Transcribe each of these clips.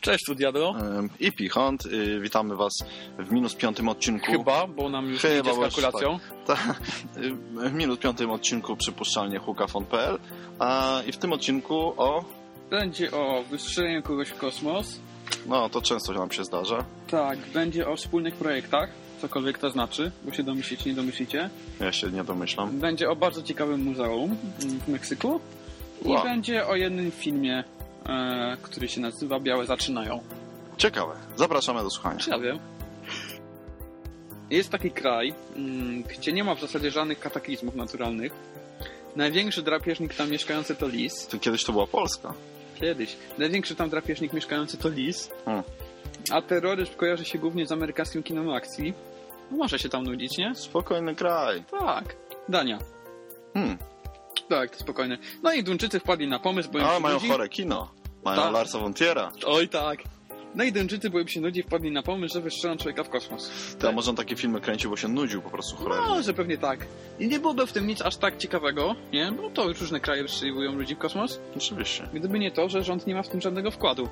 Cześć, tu Diablo. Em, I Pichont. Y, Witamy Was w minus piątym odcinku. Chyba, bo nam już Chyba z kalkulacją. Ta, y, w minus piątym odcinku przypuszczalnie hukafon.pl a i w tym odcinku o... Będzie o wystrzeleniu kogoś w kosmos. No, to często nam się zdarza. Tak, będzie o wspólnych projektach, cokolwiek to znaczy, bo się domyślić nie domyślicie. Ja się nie domyślam. Będzie o bardzo ciekawym muzeum w Meksyku. I Wow. będzie o jednym filmie, który się nazywa Białe Zaczynają. Ciekawe. Zapraszamy do słuchania. Wiem? Jest taki kraj, mm, gdzie nie ma w zasadzie żadnych kataklizmów naturalnych. Największy drapieżnik tam mieszkający to lis. To Kiedyś to była Polska. Kiedyś. Największy tam drapieżnik mieszkający to lis. Hmm. A terroryzm kojarzy się głównie z amerykańskim kinem akcji. No Może się tam nudzić, nie? Spokojny kraj. Tak. Dania. Hmm. Tak, spokojnie. No i Duńczycy wpadli na pomysł, bo im się mają chore kino. Mają Tak. Larsa von Triera. Oj tak. No i bo im się nudzi, wpadli na pomysł, że wystrzelą człowieka w kosmos. To ja może on takie filmy kręcił, bo się nudził po prostu cholernie. No, że pewnie tak. I nie byłoby w tym nic aż tak ciekawego, nie? Bo to już różne kraje wystrzeliwują ludzi w kosmos. Oczywiście. Gdyby nie to, że rząd nie ma w tym żadnego wkładu.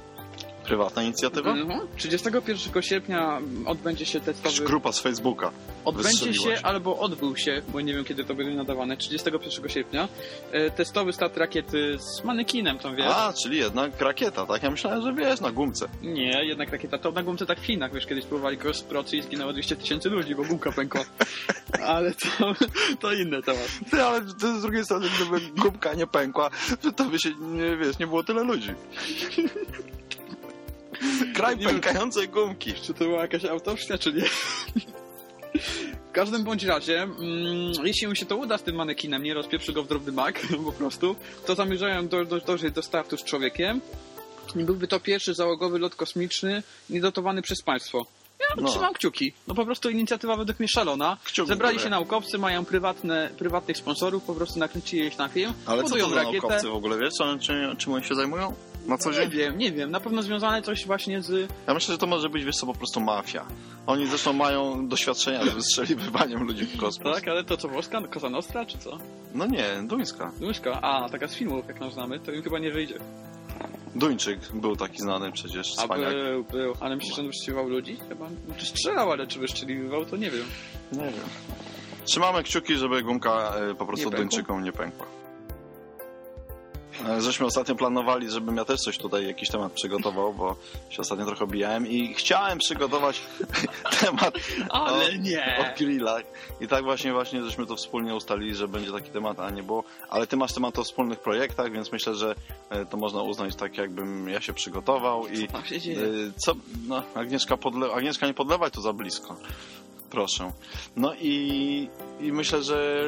Prywatna inicjatywa? Mhm. 31 sierpnia odbędzie się testowy... Grupa z Facebooka. Odbędzie się albo odbył się, bo nie wiem kiedy to będzie nadawane, 31 sierpnia, e, testowy start rakiety z manekinem, tam wiesz? A, czyli jednak rakieta, tak? Ja myślałem, że wiesz, na gumce. Nie, jednak rakieta to na gumce tak w Chinach, wiesz, kiedyś próbowali cross procy i zginęło 200 tysięcy ludzi, bo gumka pękła. Ale to, to inny temat. Ty, ale to z drugiej strony, gdyby gumka nie pękła, to by się, nie, wiesz, nie było tyle ludzi. Kraj pękającej gumki. Czy to była jakaś autopsja, czy nie? W każdym bądź razie, mm, jeśli mu się to uda z tym manekinem, nie rozpieprzy go w drobny mak, po prostu, to zamierzają do, do, dojść do startu z człowiekiem i byłby to pierwszy załogowy lot kosmiczny niedotowany przez państwo. Ja No. trzymam kciuki. No po prostu inicjatywa według mnie szalona. Kciuki Zebrali się naukowcy, mają prywatne, prywatnych sponsorów, po prostu nakręcili ich na film, Ale co to za rakietę. naukowcy w ogóle, wiesz, czy, czy, czym oni się zajmują? Na co Nie dzień? wiem, nie wiem. Na pewno związane coś właśnie z... Ja myślę, że to może być, wiesz co, po prostu mafia. Oni zresztą mają doświadczenia z wystrzeliwaniem ludzi w kosmos. Tak, ale to co, Włoska? Cosa Nostra, czy co? No nie, duńska. Duńska, a taka z filmów, jak nam znamy, to im chyba nie wyjdzie. Duńczyk był taki znany przecież, A cwaniak. był, był, ale myślisz, że on wyszczeliwał ludzi? Chyba, czy strzelał, ale czy wyszczeliwał, to nie wiem. Nie wiem. Trzymamy kciuki, żeby gumka e, po prostu Nie pękła? Duńczykom nie pękła. E, Żeśmy ostatnio planowali, żebym ja też coś tutaj, jakiś temat przygotował, bo się ostatnio trochę bijałem i chciałem przygotować temat Ale o, nie! o grillach. I tak właśnie, właśnie, żeśmy to wspólnie ustalili, że będzie taki temat, a nie było. Ale ty masz temat o wspólnych projektach, więc myślę, że e, to można uznać tak, jakbym ja się przygotował i Co? No, Agnieszka, podle... Agnieszka nie podlewaj tu za blisko. Proszę. No i, i myślę, że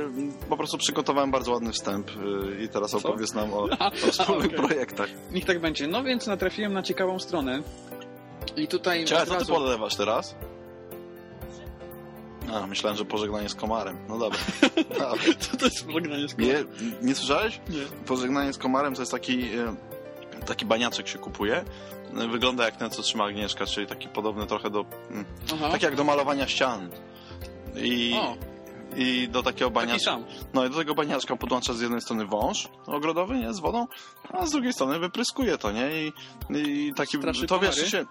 po prostu przygotowałem bardzo ładny wstęp y, i teraz opowiedz nam o, o wspólnych Okej. projektach. Niech tak będzie. No więc natrafiłem na ciekawą stronę. I tutaj Cześć, co ty razu... podlewasz teraz? A, myślałem, że pożegnanie z komarem. No dobra. Co to jest pożegnanie z Nie, nie słyszałeś? Nie. Pożegnanie z komarem to jest taki, y, taki baniaczek się kupuje. Wygląda jak ten, co trzyma Agnieszka, czyli taki podobny trochę do... mm, Aha. Tak jak do malowania ścian. I, O, i do takiego taki baniaczka. No i do tego baniaczka podłącza z jednej strony wąż ogrodowy, nie, z wodą, a z drugiej strony wypryskuje to, nie? I, i taki, Straszy to wiesz, się...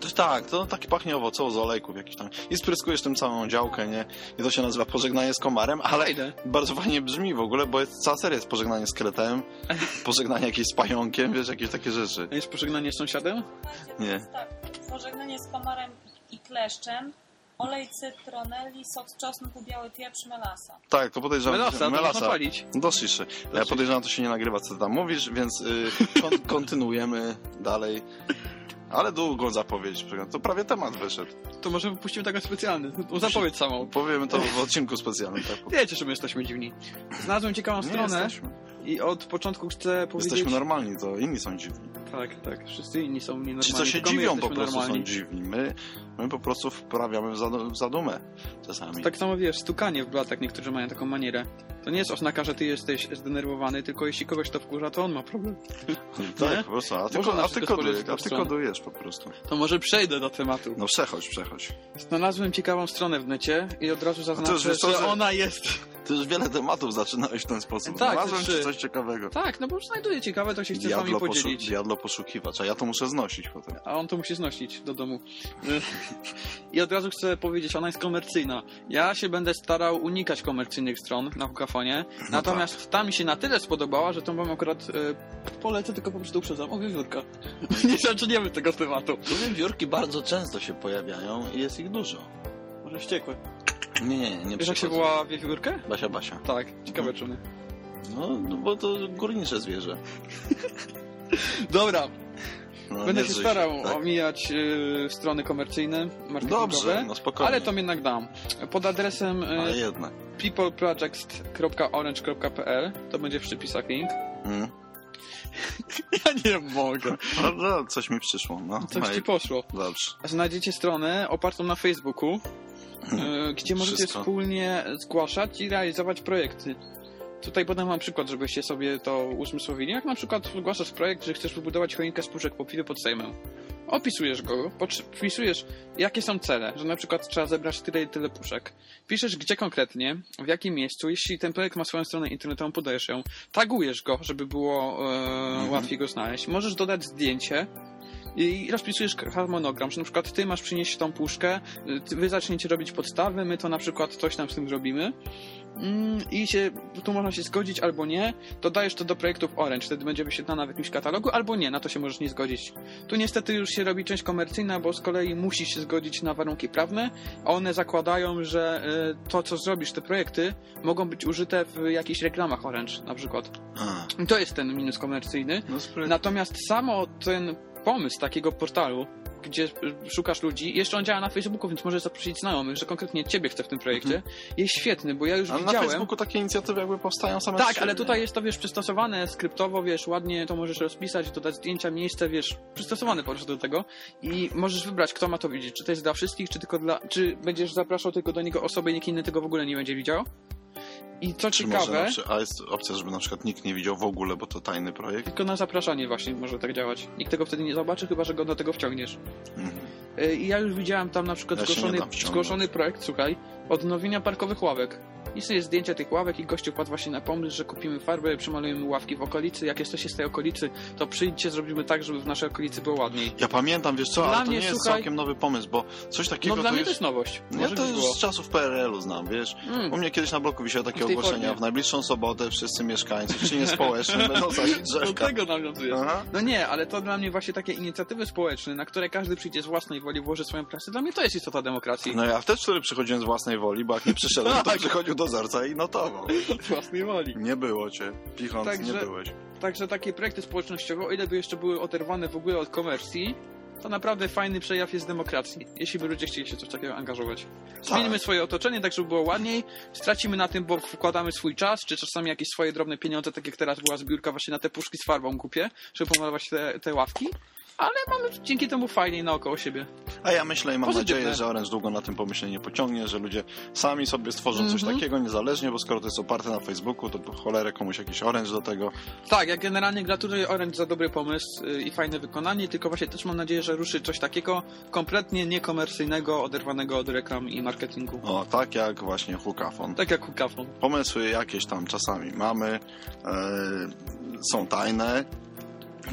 To, tak, to taki pachnie owocowo z olejków jakiś tam. I spryskujesz tym całą działkę, nie? I to się nazywa pożegnanie z komarem, ale Idę. bardzo fajnie brzmi w ogóle, bo jest cała seria jest pożegnanie z kretem, pożegnanie jakieś z pająkiem, wiesz, jakieś takie rzeczy. A jest pożegnanie z sąsiadem? Nie. Tak, pożegnanie z komarem i kleszczem, olej cytroneli, sok z czosnku, biały pieprz, melasa. Tak, to podejrzewam... Melasa, to można palić. Dosyć. Ja podejrzewam, to się nie nagrywa, co ty tam mówisz, więc y, kon kontynuujemy dalej. Ale długą zapowiedź. To prawie temat wyszedł. To może wypuścimy tego specjalny. No, Zapowiedź samą. Powiemy to w odcinku specjalnym. Tak? Wiecie, że my jesteśmy dziwni. Znalazłem ciekawą Nie stronę jesteśmy. I od początku chcę powiedzieć... Jesteśmy normalni, to inni są dziwni. Tak, tak. Wszyscy inni są nienormalni. Ci, co się dziwią, po prostu normalni. są dziwni. My, my po prostu wprawiamy w, zadu- w zadumę czasami. Tak samo wiesz, stukanie w blatach niektórzy mają taką manierę. To nie jest oznaka, że ty jesteś zdenerwowany, tylko jeśli kogoś to wkurza, to on ma problem. tak, nie? po prostu. A ty, ko- a ty, kodujesz, a ty kodujesz po prostu. To może przejdę do tematu. No przechodź, przechodź. Znalazłem ciekawą stronę w necie i od razu to zaznaczę, co, że że- ona jest Ty już wiele tematów zaczynałeś w ten sposób. Tak, Znalazłem trzy. ci coś ciekawego. Tak, no bo już znajduję ciekawe, to się chcę z wami Diablo, poszu- podzielić. Diablo poszukiwacz, a ja to muszę znosić potem. A on to musi znosić do domu. I od razu chcę powiedzieć, ona jest komercyjna. Ja się będę starał unikać komercyjnych stron na Hukafonie. Natomiast ta mi się na tyle spodobała, że to wam akurat e, polecę, tylko po prostu uprzedzam. O, wiewiórka. Nie zaczniemy tego tematu. Tu wiewiórki bardzo często się pojawiają i jest ich dużo. Może wściekłe. Nie, nie, nie. Wiesz jak się woła wiewiórkę? Basia, Basia. Tak, ciekawe czemu. No, no bo to górnicze zwierzę. Dobra, No, będę się starał tak. omijać e, strony komercyjne, marketingowe. Dobrze, no spokojnie. Ale to jednak dam. Pod adresem jednak. peopleprojects.orange.pl to będzie w przypisach link. Mm. Ja nie mogę. No, coś mi przyszło. No, Coś ci poszło. Dobrze. Znajdziecie stronę opartą na Facebooku, gdzie możecie Wszystko. wspólnie zgłaszać i realizować projekty. Tutaj podam wam przykład, żebyście sobie to uzmysłowili. Jak na przykład zgłaszasz projekt, że chcesz wybudować choinkę z puszek po piwie pod Sejmem. Opisujesz go, wpisujesz jakie są cele, że na przykład trzeba zebrać tyle i tyle puszek. Piszesz gdzie konkretnie, w jakim miejscu, jeśli ten projekt ma swoją stronę internetową, podajesz ją. Tagujesz go, żeby było e, łatwiej go znaleźć. Możesz dodać zdjęcie, i rozpisujesz harmonogram, że na przykład ty masz przynieść tą puszkę, y, wy zaczniecie robić podstawy, my to na przykład coś tam z tym zrobimy Mm, i się, tu można się zgodzić albo nie, dodajesz to do projektów Orange, wtedy będzie wyświetlana w jakimś katalogu, albo nie, na to się możesz nie zgodzić. Tu niestety już się robi część komercyjna, bo z kolei musisz się zgodzić na warunki prawne, a one zakładają, że y, to, co zrobisz, te projekty, mogą być użyte w jakichś reklamach Orange na przykład. A, I to jest ten minus komercyjny. no. Natomiast samo ten pomysł takiego portalu, gdzie szukasz ludzi, jeszcze on działa na Facebooku, więc możesz zaprosić znajomych, że konkretnie ciebie chcę w tym projekcie, jest świetny, bo ja już Ale na widziałem... Facebooku takie inicjatywy jakby powstają same Tak, ale tutaj jest to, wiesz, przystosowane skryptowo, wiesz, ładnie to możesz rozpisać, dodać zdjęcia, miejsce, wiesz, przystosowane po prostu do tego. I możesz wybrać, kto ma to widzieć, czy to jest dla wszystkich, czy tylko dla, czy będziesz zapraszał tylko do niego osoby i nikt inny tego w ogóle nie będzie widział. I co Czy może ciekawe, przy... A jest opcja, żeby na przykład nikt nie widział w ogóle, bo to tajny projekt? tylko na zapraszanie właśnie może tak działać. Nikt tego wtedy nie zobaczy, chyba że go do tego wciągniesz. Mhm. Y, I ja już widziałem tam na przykład Ja zgłoszony, zgłoszony projekt, słuchaj, odnowienia parkowych ławek. I sobie jest zdjęcie tych ławek i gościu padł właśnie na pomysł, że kupimy farbę, przemalujemy ławki w okolicy. Jak jesteście z tej okolicy, to przyjdźcie, zrobimy tak, żeby w naszej okolicy było ładniej. Ja pamiętam, wiesz co, Dla ale to mnie, nie jest słuchaj- całkiem nowy pomysł, bo coś takiego No dla to mnie to jest... jest nowość. Ja Może to już było. z czasów PRL-u znam, wiesz? Mm. U mnie kiedyś na bloku wisiały takie W tej ogłoszenia. formie. W najbliższą sobotę wszyscy mieszkańcy, czy niespołeczni, będą sadzić Do drzewka. tego nawiązujesz. Aha. No nie, ale to dla mnie właśnie takie inicjatywy społeczne, na które każdy przyjdzie z własnej woli, włoży swoją pracę. Dla mnie to jest istota demokracji. No ja wtedy przychodziłem z własnej woli, bo jak nie przyszedłem, to Tak. przychodził dozorca i notował. Z własnej woli. Nie było cię. Pichąc, Także- nie byłeś. Także takie projekty społecznościowe, o ile by jeszcze były oderwane w ogóle od komercji, to naprawdę fajny przejaw jest demokracji, jeśli by ludzie chcieli się coś takiego angażować. Zmienimy swoje otoczenie tak, żeby było ładniej, stracimy na tym, bo wkładamy swój czas, czy czasami jakieś swoje drobne pieniądze, tak jak teraz była zbiórka właśnie na te puszki z farbą kupię, żeby pomalować te, te ławki, ale mamy dzięki temu fajniej naokoło siebie. A ja myślę i mam Pozytywne. nadzieję, że Orange długo na tym pomyśle nie pociągnie, że ludzie sami sobie stworzą coś Mhm. takiego niezależnie, bo skoro to jest oparte na Facebooku, to po cholerę komuś jakiś Orange do tego. Tak, ja generalnie gratuluję Orange za dobry pomysł y, i fajne wykonanie, tylko właśnie też mam nadzieję, że ruszy coś takiego kompletnie niekomercyjnego, oderwanego od reklam i marketingu. O, tak jak właśnie Hukafon. Tak jak Hukafon. Pomysły jakieś tam czasami mamy, e, są tajne,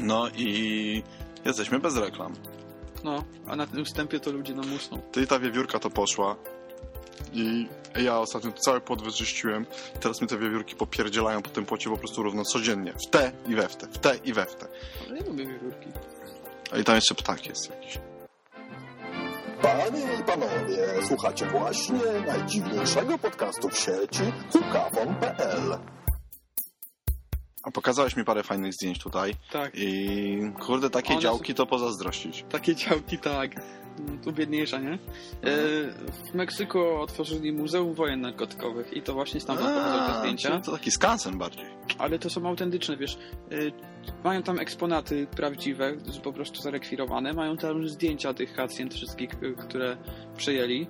no i jesteśmy bez reklam. No, a na tym wstępie to ludzie nam usną. Ty ta wiewiórka to poszła i ja ostatnio to cały płot wyczyściłem. Teraz mi te wiewiórki popierdzielają po tym płocie po prostu równo codziennie. W te i we w te, w te i we w te. Ale ja lubię wiewiórki. A i tam jeszcze ptak jest jakiś. Panie i panowie, słuchacie właśnie najdziwniejszego podcastu w sieci hukawon.pl A pokazałeś mi parę fajnych zdjęć tutaj Tak, i kurde, takie One działki to pozazdrościć. takie działki, tak. Tu biedniejsza, nie? E, w Meksyku otworzyli Muzeum Wojen Narkotykowych i to właśnie stamtąd pochodzą te zdjęcia. to taki skansen bardziej. Ale to są autentyczne, wiesz. Y, mają tam eksponaty prawdziwe, po prostu zarekwirowane. Mają tam zdjęcia tych pacjent wszystkich, y, które przyjęli.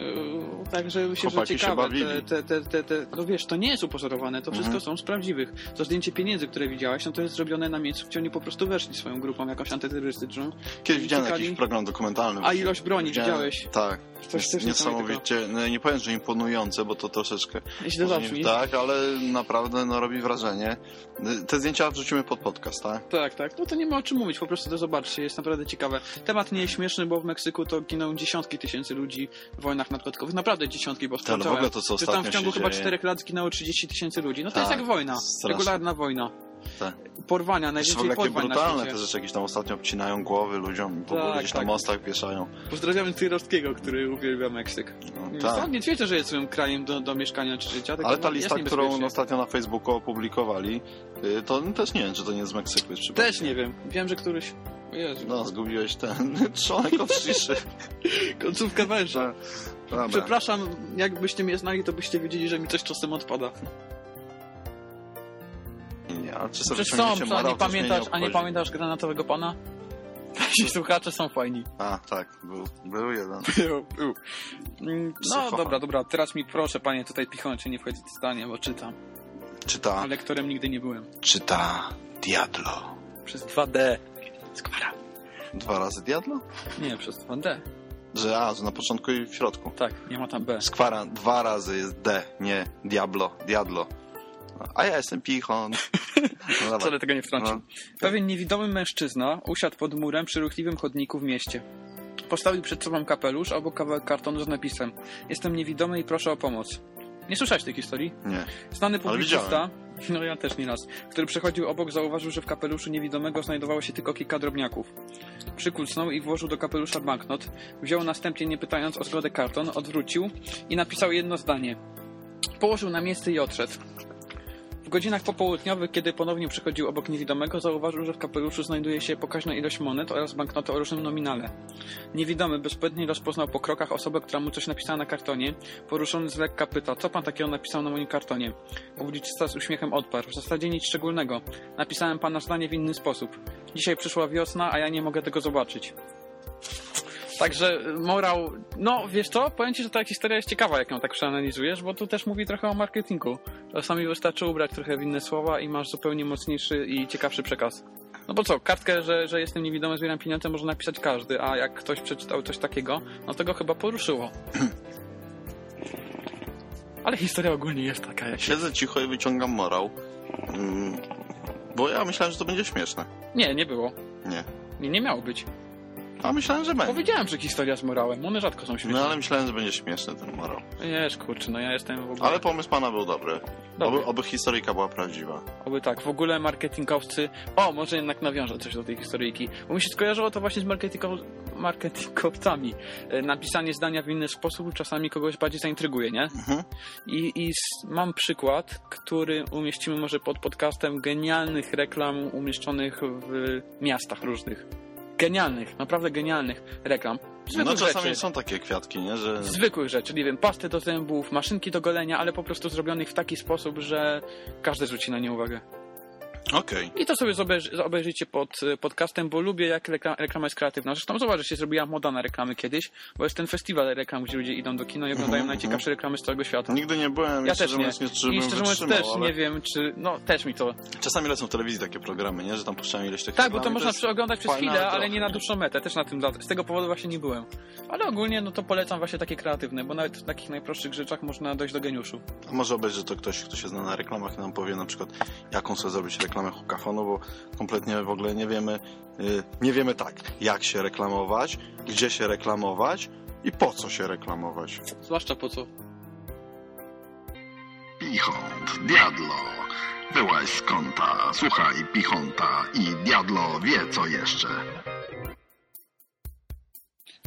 Y, Także myślę, że Chłopaki się ciekawe. Te, te, te, te, no wiesz, to nie jest upozorowane, to wszystko Mhm. są z prawdziwych. To zdjęcie pieniędzy, które widziałeś, no to jest zrobione na miejscu, gdzie oni po prostu weszli swoją grupą jakąś antyterrorystyczną. Kiedyś widziałem jakiś program dokumentalny. A ilość broni Widziałem- widziałeś? Tak. Coś Jest też niesamowicie, no, nie powiem, że imponujące, bo to troszeczkę Źle zabrzmi. nie, tak, ale naprawdę no, robi wrażenie. Te zdjęcia wrzucimy pod podcast, tak? Tak, tak. No to nie ma o czym mówić, po prostu to zobaczcie, jest naprawdę ciekawe. Temat nie jest śmieszny, bo w Meksyku to giną dziesiątki tysięcy ludzi w wojnach narkotykowych. Naprawdę dziesiątki, bo Ale w ogóle sprawdzałem, to, co że tam w ostatnio ciągu chyba dzieje. 4 lat zginęło 30 tysięcy ludzi. No to jest Tak, jak wojna. straszne. Regularna wojna. Tak. Porwania, najwięcej porwań na brutalne te rzeczy, jakieś tam ostatnio obcinają głowy ludziom, ogóle Tak, gdzieś tak. na mostach wieszają. Pozdrawiamy Cyrowskiego, który uwielbia Meksyk. No, Tak. tak. nie twierdzę, że jest swoim krajem do, do mieszkania czy życia, tylko Ale ta no, lista, którą ostatnio na Facebooku opublikowali, y, to też nie wiem, czy to nie jest z Meksyku. Jest. Też nie wiem. Wiem, że któryś... Jezu. No, zgubiłeś ten trzonek od ciszy. Końcówkę węża. Dobra. Przepraszam, jakbyście mnie znali, to byście wiedzieli, że mi coś czasem odpada. Nie, ale czy sobie są, a nie pamiętasz, a nie pamiętasz granatowego pana? Ci słuchacze są fajni. A, tak, był, był jeden. Był, był. Mm, No dobra, dobra, teraz mi proszę panie tutaj pichącie, nie wchodzić w zdanie, bo czytam. Czyta, A lektorem nigdy nie byłem. czyta Diablo. Przez 2D. Skwara. Dwa razy Diablo? Nie, przez 2D. Że A, że na początku i w środku. Tak, nie ma tam B. Skwara dwa razy jest D, nie Diablo, Diablo. A ja jestem Pichon. No. Wcale tego nie wtrącił. No. Pewien niewidomy mężczyzna usiadł pod murem przy ruchliwym chodniku w mieście. Postawił przed sobą kapelusz, a obok kawałek kartonu z napisem Jestem niewidomy i proszę o pomoc. Nie słyszałeś tej historii? Nie. Znany publicysta, no ja też nie raz, który przechodził obok, zauważył, że w kapeluszu niewidomego znajdowało się tylko kilka drobniaków. Przykucnął i włożył do kapelusza banknot, wziął następnie, nie pytając o zgodę karton, odwrócił i napisał jedno zdanie. Położył na miejsce i odszedł. W godzinach popołudniowych, kiedy ponownie przechodził obok niewidomego, zauważył, że w kapeluszu znajduje się pokaźna ilość monet oraz banknoty o różnym nominale. Niewidomy bezpłatnie rozpoznał po krokach osobę, która mu coś napisała na kartonie. Poruszony z lekka pyta, co pan takiego napisał na moim kartonie? Publicysta z uśmiechem odparł, w zasadzie nic szczególnego. Napisałem pana zdanie w inny sposób. Dzisiaj przyszła wiosna, a ja nie mogę tego zobaczyć. Także y, morał, no wiesz co, powiem ci, że ta historia jest ciekawa, jak ją tak przeanalizujesz, bo tu też mówi trochę o marketingu. Czasami wystarczy ubrać trochę w inne słowa i masz zupełnie mocniejszy i ciekawszy przekaz. No bo co, kartkę, że, że jestem niewidomy, zbieram pieniądze, może napisać każdy, a jak ktoś przeczytał coś takiego, no to go chyba poruszyło. Ale historia ogólnie jest taka, jak Siedzę cicho i wyciągam morał. Mm, Bo ja myślałem, że to będzie śmieszne. Nie, nie było. Nie. Nie, nie miało być. A myślałem, że będzie. Powiedziałem, że historia z morałem, one rzadko są śmieszne. No ale myślałem, że będzie śmieszny ten morał. Wiesz, kurczę, no ja jestem w ogóle... Ale pomysł pana był dobry. Dobry. Oby, oby historyjka była prawdziwa. Oby tak, w ogóle marketingowcy. O, może jednak nawiążę coś do tej historyjki. Bo mi się skojarzyło to właśnie z marketingow... marketingowcami. E, Napisanie zdania w inny sposób czasami kogoś bardziej zaintryguje, nie? Mhm. I, i mam przykład, który umieścimy może pod podcastem genialnych reklam umieszczonych w miastach różnych. Genialnych, naprawdę genialnych reklam. No Zwykłych czasami rzeczy. są takie kwiatki, nie? Że Zwykłych rzeczy, nie wiem, pasty do zębów, maszynki do golenia, ale po prostu zrobionych w taki sposób, że każdy rzuci na nie uwagę. Okej. I to sobie zobeż- obejrzyjcie pod e, podcastem, bo lubię jak rekla- reklama jest kreatywna. Zresztą zobacz, że się zrobiła moda na reklamy kiedyś, bo jest ten festiwal reklam, gdzie ludzie idą do kina i oglądają Mhm, najciekawsze reklamy z całego świata. Nigdy nie byłem Ja szczerze nie. mówiąc nie, czy I szczerze mówiąc też ale nie wiem, czy... No, też mi to... Czasami lecą w telewizji takie programy, nie? Że tam puszczają ileś tych Tak, reklam bo to można jest oglądać przez chwilę, ale nie na dłuższą metę. Też na tym, z tego powodu właśnie nie byłem. Ale ogólnie, no to polecam właśnie takie kreatywne, bo nawet w takich najprostszych rzeczach można dojść do geniuszu. A może obejrzy to ktoś, kto się zna na reklamach i nam powie na przykład, jaką sobie zrobić reklamę hukafonu, bo kompletnie w ogóle nie wiemy, y, nie wiemy tak, jak się reklamować, gdzie się reklamować i po co się reklamować. Zwłaszcza po co? Pichont, Diablo. Byłaś z kąta, słuchaj Pichonta i Diablo wie co jeszcze.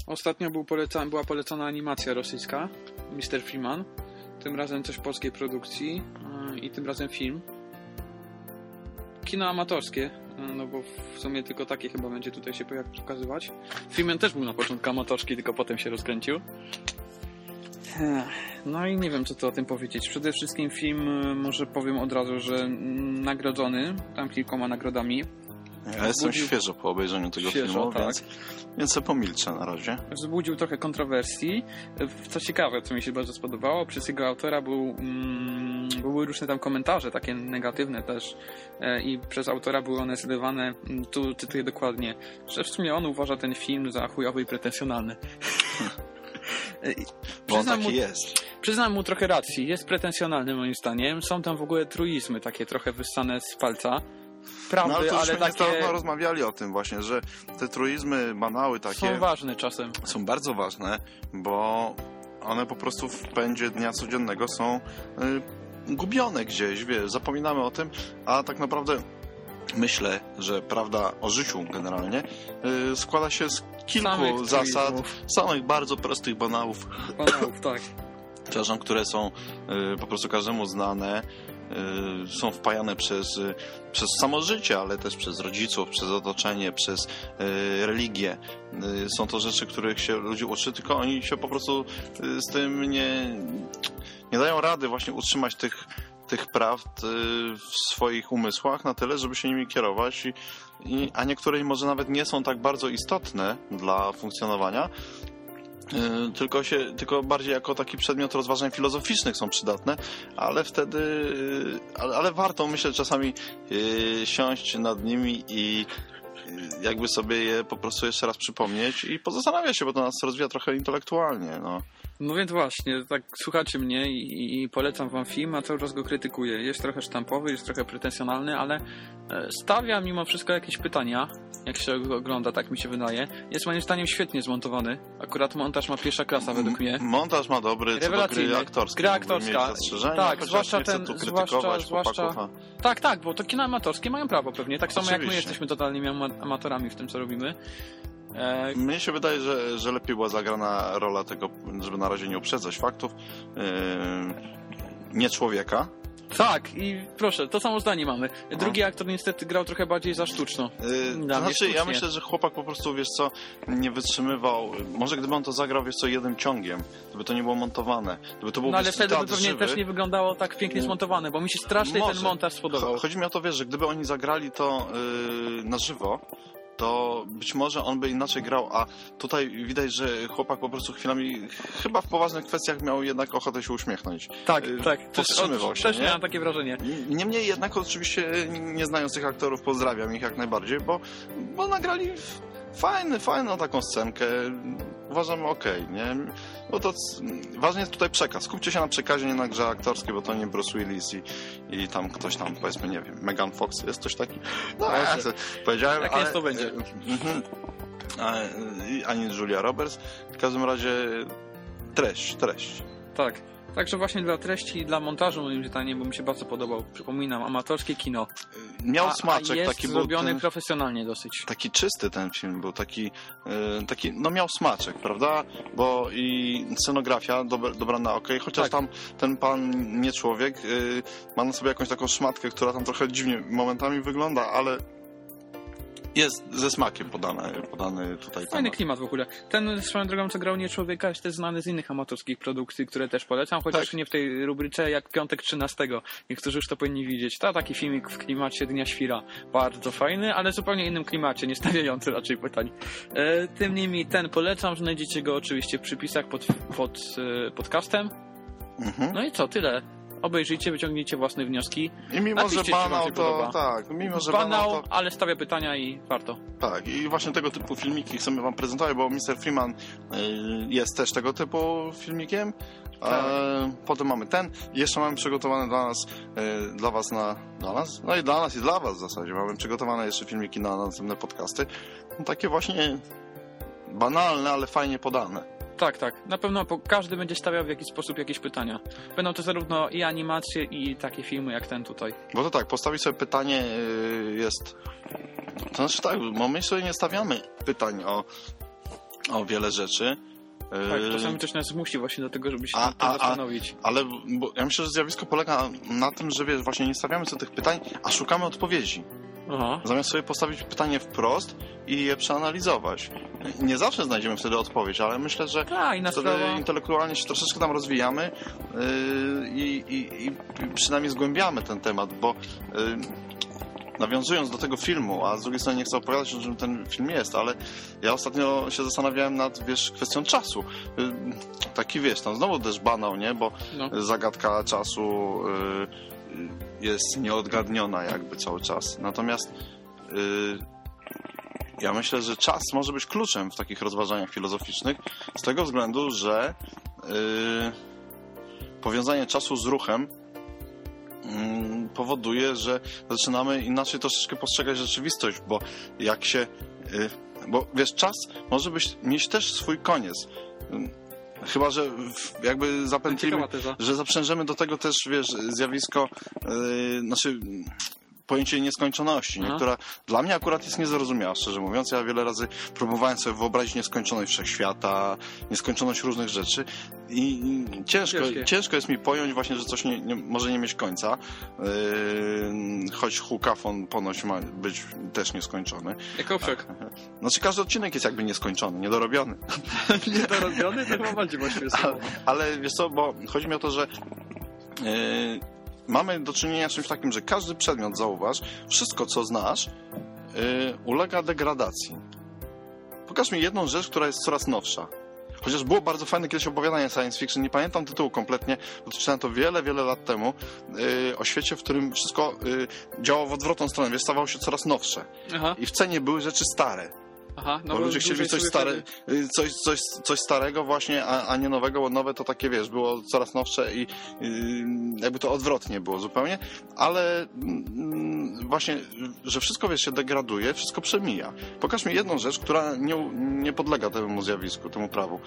Ostatnio był poleca- była polecana animacja rosyjska, Mr. Freeman. Tym razem coś polskiej produkcji yy, i tym razem film. Kino amatorskie, yy, no bo w sumie tylko takie chyba będzie tutaj się pokazywać. Freeman też był na początku amatorski, tylko potem się rozkręcił. No i nie wiem, co tu o tym powiedzieć. Przede wszystkim film, yy, może powiem od razu, że nagrodzony, tam kilkoma nagrodami. Ja jestem świeżo po obejrzeniu tego Świeżo, filmu, tak. więc, więc sobie pomilczę na razie. wzbudził trochę kontrowersji. Co ciekawe, co mi się bardzo spodobało, przez jego autora był, mm, były różne tam komentarze, takie negatywne też e, i przez autora były one zrywane, mm, tu cytuję dokładnie, że w sumie on uważa ten film za chujowy i pretensjonalny. E, Bo on taki mu, jest. przyznam mu trochę racji, jest pretensjonalny moim zdaniem. Są tam w ogóle truizmy takie trochę wyssane z palca. Prawdy, No ale to ale takie niedawno rozmawiali o tym właśnie, że te truizmy, banały takie są ważne czasem. są bardzo ważne, bo one po prostu w pędzie dnia codziennego są y, gubione gdzieś, wiesz, zapominamy o tym, a tak naprawdę myślę, że prawda o życiu generalnie y, składa się z kilku Samych zasad, truizmów. samych bardzo prostych banałów, Banałów, tak. przepraszam, które są y, po prostu każdemu znane, są wpajane przez, y, przez samo życie, ale też przez rodziców, przez otoczenie, przez y, religię. Y, Są to rzeczy, których się ludzie uczy, tylko oni się po prostu y, z tym nie, nie dają rady właśnie utrzymać tych, tych prawd y, w swoich umysłach na tyle, żeby się nimi kierować, i, a niektóre może nawet nie są tak bardzo istotne dla funkcjonowania, y, tylko, się, tylko bardziej jako taki przedmiot rozważań filozoficznych są przydatne, ale wtedy, y, ale, ale warto myślę czasami y, siąść nad nimi i y, jakby sobie je po prostu jeszcze raz przypomnieć i pozastanawiać się, bo to nas rozwija trochę intelektualnie. No. No więc właśnie, tak słuchacie mnie i, i polecam wam film, a cały czas go krytykuję. Jest trochę sztampowy, jest trochę pretensjonalny, ale e, stawia mimo wszystko jakieś pytania, jak się go ogląda, tak mi się wydaje. Jest moim zdaniem świetnie zmontowany. Akurat montaż ma pierwsza klasa według mnie. Montaż ma dobry, co do gry Rewelacyjny. aktorskiej. Gra aktorska. Tak, zwłaszcza ten- zwłaszcza- zwłaszcza- chłopaków, Tak, tak, bo to kino amatorskie mają prawo pewnie, tak samo jak my Oczywiście. jesteśmy totalnymi ama- amatorami w tym, co robimy. E, Mnie się wydaje, że, że lepiej była zagrana rola tego, żeby na razie nie uprzedzać faktów, yy, nie człowieka. tak, i proszę, to samo zdanie mamy. Drugi aktor niestety grał trochę bardziej za sztuczno. Yy, to mnie znaczy, ja sztucznie. myślę, że chłopak po prostu, wiesz co, nie wytrzymywał, może gdyby on to zagrał, wiesz co, jednym ciągiem, gdyby to nie było montowane, gdyby to był No ale wtedy by pewnie żywy, też nie wyglądało tak pięknie zmontowane, bo mi się strasznie ten Może. montaż spodobał. Cho- Chodzi mi o to, wiesz, że gdyby oni zagrali to yy, na żywo, to być może on by inaczej grał, a tutaj widać, że chłopak po prostu chwilami, chyba w poważnych kwestiach miał jednak ochotę się uśmiechnąć. Tak, Yy, tak. Powstrzymywał się, też nie? miałem takie wrażenie. Niemniej jednak oczywiście nie znając tych aktorów pozdrawiam ich jak najbardziej, bo, bo nagrali fajny, fajną taką scenkę. Uważam okej, nie? Bo to ważny jest tutaj przekaz. Skupcie się na przekazie, nie na grze aktorskiej, bo to nie Bruce Willis i, i tam ktoś tam, powiedzmy, nie wiem, Megan Fox jest coś taki. No, Proszę. ja se powiedziałem, Jak ale, jest, to będzie. e, mhm. Ani Julia Roberts. W każdym razie treść, treść. Tak. Także właśnie dla treści i dla montażu moim zdaniem, bo mi się bardzo podobał. Przypominam, amatorskie kino. Miał a, smaczek, a jest taki był zrobiony ten... profesjonalnie dosyć. taki czysty ten film był, taki, e, taki no miał smaczek, prawda? Bo i scenografia dobra, dobra na okej, chociaż Tak. tam ten pan nie człowiek e, ma na sobie jakąś taką szmatkę, która tam trochę dziwnie momentami wygląda, ale jest ze smakiem podane, podany tutaj Fajny temat. klimat w ogóle. Ten swoją drogą, co grał Nie Człowieka, jest też znany z innych amatorskich produkcji, które też polecam, chociaż Tak. nie w tej rubryce jak Piątek 13. Niektórzy już to powinni widzieć. Ta taki filmik w klimacie Dnia Świra. Bardzo fajny, ale zupełnie innym klimacie, nie stawiający raczej pytań. E, tym niemniej ten polecam, znajdziecie go oczywiście w przypisach pod, pod e, podcastem. Mhm. No i co, tyle. Obejrzyjcie, wyciągnijcie własne wnioski. I mimo, że banał to, tak, mimo, że Banał, banał to, ale stawia pytania i warto. tak, i właśnie tego typu filmiki chcemy wam prezentować, bo Mr. Freeman y, jest też tego typu filmikiem, Tak. E, potem mamy ten. Jeszcze mamy przygotowane dla nas, e, dla was na, dla nas? No i dla nas i dla was w zasadzie. Mamy przygotowane jeszcze filmiki na następne podcasty. No, takie właśnie banalne, ale fajnie podane. Tak, tak. Na pewno każdy będzie stawiał w jakiś sposób jakieś pytania. Będą to zarówno i animacje, i takie filmy jak ten tutaj. Bo to tak, postawić sobie pytanie y, jest... To znaczy tak, bo my sobie nie stawiamy pytań o, o wiele rzeczy. Tak, Y, czasami coś nas zmusi właśnie do tego, żeby się A, a, zastanowić. Ale bo ja myślę, że zjawisko polega na tym, że wiesz, właśnie nie stawiamy sobie tych pytań, a szukamy odpowiedzi. Aha. Zamiast sobie postawić pytanie wprost i je przeanalizować. Nie zawsze znajdziemy wtedy odpowiedź, ale myślę, że Tak, wtedy sprawa. intelektualnie się troszeczkę tam rozwijamy yy, i, i, i przynajmniej zgłębiamy ten temat, bo yy, nawiązując do tego filmu, a z drugiej strony nie chcę opowiadać, o czym ten film jest, ale ja ostatnio się zastanawiałem nad, wiesz, kwestią czasu. Yy, taki, wiesz, tam znowu też banał, nie? Bo No. zagadka czasu jest nieodgadniona jakby cały czas. Natomiast ja myślę, że czas może być kluczem w takich rozważaniach filozoficznych, z tego względu, że yy, powiązanie czasu z ruchem yy, powoduje, że zaczynamy inaczej troszeczkę postrzegać rzeczywistość, bo jak się. Yy, bo wiesz, czas może być, mieć też swój koniec. Chyba, że jakby zapętlimy, że zaprzężymy do tego też, wiesz, zjawisko, yy, znaczy pojęcie nieskończoności, nie? Aha. która dla mnie akurat jest niezrozumiała, szczerze mówiąc. Ja wiele razy próbowałem sobie wyobrazić nieskończoność wszechświata, nieskończoność różnych rzeczy i ciężko, Ciężkie. ciężko jest mi pojąć właśnie, że coś nie, nie, może nie mieć końca, yy, choć hukafon ponoć ma być też nieskończony. Jak owszek. Znaczy każdy odcinek jest jakby nieskończony, niedorobiony. Niedorobiony to chyba bardziej właściwie słowo. Ale wiesz co, bo chodzi mi o to, że yy, mamy do czynienia z czymś takim, że każdy przedmiot, zauważ, wszystko co znasz, yy, ulega degradacji. Pokaż mi jedną rzecz, która jest coraz nowsza. Chociaż było bardzo fajne kiedyś opowiadanie science fiction, nie pamiętam tytułu kompletnie, bo czytałem to wiele, wiele lat temu, yy, o świecie, w którym wszystko yy, działało w odwrotną stronę, wiesz, stawało się coraz nowsze. Aha, I w cenie były rzeczy stare. Aha. No bo ludzie chcieli coś y, coś, coś, coś starego właśnie, a, a nie nowego, bo nowe to takie, wiesz, było coraz nowsze i y, jakby to odwrotnie było zupełnie, ale mm, właśnie, że wszystko, wiesz, się degraduje, wszystko przemija. Pokaż mi jedną rzecz, która nie, nie podlega temu zjawisku, temu prawu.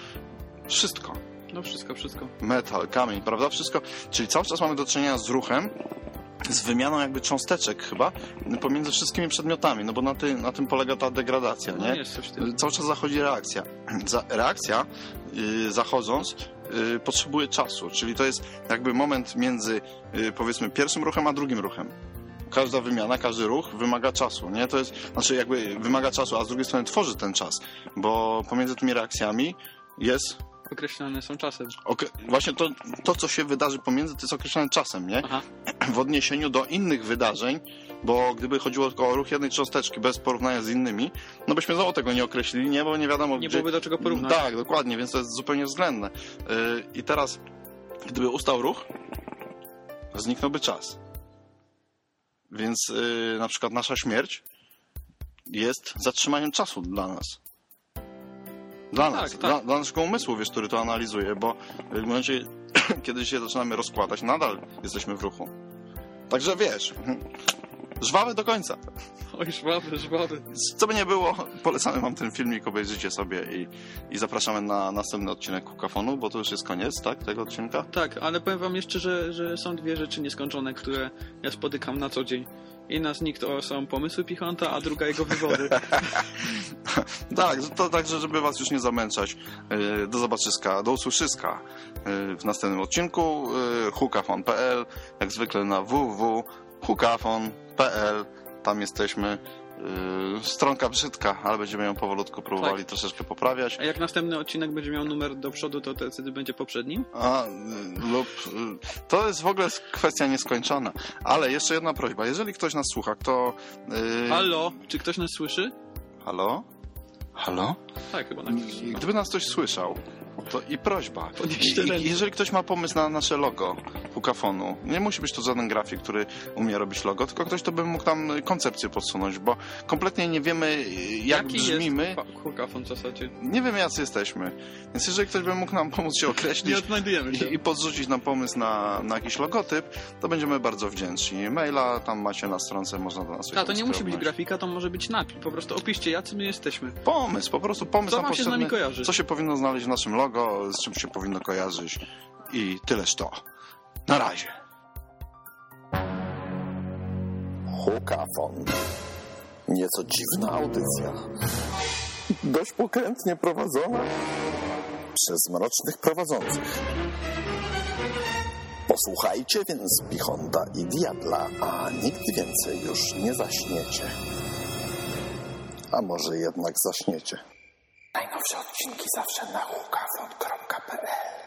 Wszystko. No wszystko, wszystko. Metal, kamień, prawda? Wszystko. Czyli cały czas mamy do czynienia z ruchem, z wymianą jakby cząsteczek chyba pomiędzy wszystkimi przedmiotami, no bo na, ty, na tym polega ta degradacja, No nie? Cały czas zachodzi reakcja. Reakcja, yy, zachodząc, yy, potrzebuje czasu, czyli to jest jakby moment między, yy, powiedzmy, pierwszym ruchem a drugim ruchem. Każda wymiana, każdy ruch wymaga czasu, nie? To jest, znaczy jakby wymaga czasu, a z drugiej strony tworzy ten czas, bo pomiędzy tymi reakcjami jest Określone są czasem. okre- właśnie to, to, co się wydarzy pomiędzy, to jest określone czasem, nie? Aha. w odniesieniu do innych wydarzeń, bo gdyby chodziło tylko o ruch jednej cząsteczki bez porównania z innymi, no byśmy znowu tego nie określili, nie? Bo nie wiadomo, Nie gdzie... byłoby do czego porównać. Tak, dokładnie, więc to jest zupełnie względne. Yy, I teraz, gdyby ustał ruch, zniknąłby czas. Więc yy, na przykład nasza śmierć jest zatrzymaniem czasu dla nas. Dla Tak, nas, tak. Dla, dla naszego umysłu, wiesz, który to analizuje, bo w momencie, kiedy się zaczynamy rozkładać, nadal jesteśmy w ruchu. Także wiesz, żwawy do końca. Oj, żwawy, żwawy. Co by nie było, polecamy wam ten filmik, obejrzyjcie sobie i, i zapraszamy na następny odcinek Kukafonu, bo to już jest koniec, tak, tego odcinka? Tak, ale powiem wam jeszcze, że, że są dwie rzeczy nieskończone, które ja spotykam na co dzień. Jedna z nich to są pomysły Pichonta, a druga jego wywody. Tak, to także, żeby was już nie zamęczać. Yy, Do zobaczyska, do usłyszyska yy, w następnym odcinku. Yy, Hukafon.pl, jak zwykle na www.hukafon.pl. Tam jesteśmy. Yy, Stronka brzydka, ale będziemy ją powolutku próbowali Tak. troszeczkę poprawiać. A jak następny odcinek będzie miał numer do przodu, to te- wtedy będzie poprzednim? A, y, lub y, to jest w ogóle kwestia nieskończona. Ale jeszcze jedna prośba. Jeżeli ktoś nas słucha, kto. Yy... Halo, czy ktoś nas słyszy? Halo? Halo? Tak, chyba nas I Gdyby nas ktoś słyszał, to i prośba. I, jeżeli ktoś ma pomysł na nasze logo Hukafonu, nie musi być to żaden grafik, który umie robić logo, tylko ktoś, to by mógł tam koncepcję podsunąć, bo kompletnie nie wiemy, jak Jaki brzmimy. jest Hukafon w zasadzie? Nie wiemy, jacy jesteśmy. Więc jeżeli ktoś by mógł nam pomóc się określić, i, i podrzucić nam pomysł na, na jakiś logotyp, to będziemy bardzo wdzięczni. Maila tam macie na stronce, można do nas A to nie musi być grafika, to może być napis. Po prostu opiszcie, jacy my jesteśmy. Pomysł, po prostu pomysł Co na się z nami kojarzy? co się powinno znaleźć w naszym logo, z czym się powinno kojarzyć i tyleż to. Na razie. Hukafon. Nieco dziwna audycja. Dość pokrętnie prowadzona przez mrocznych prowadzących. Posłuchajcie więc Pichonta i Diabla, a nigdy więcej już nie zaśniecie. A może jednak zaśniecie. Najnowsze odcinki zawsze na hukafon.pl